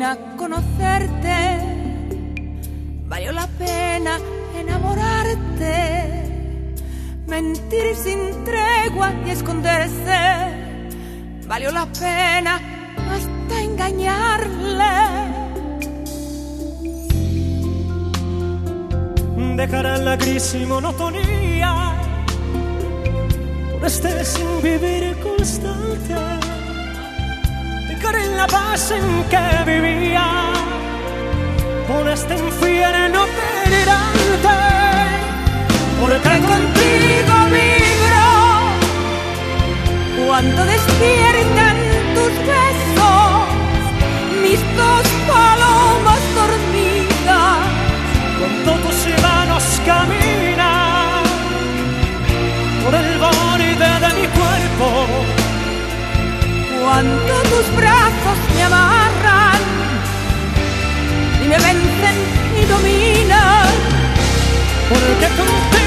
pena conocerte, valió la pena enamorarte, mentir sin tregua y esconderse, valió la pena hasta engañarle. Dejar la gris y monotonía por este sin vivir constante paz en que vivía. Por este infierno delirante porque contigo vibro cuando despiertan tus besos mis dos palomas dormidas. Cuando tus manos caminan por el borde de mi cuerpo. Cuando tus brazos me amarran y me vencen y dominan, porque tú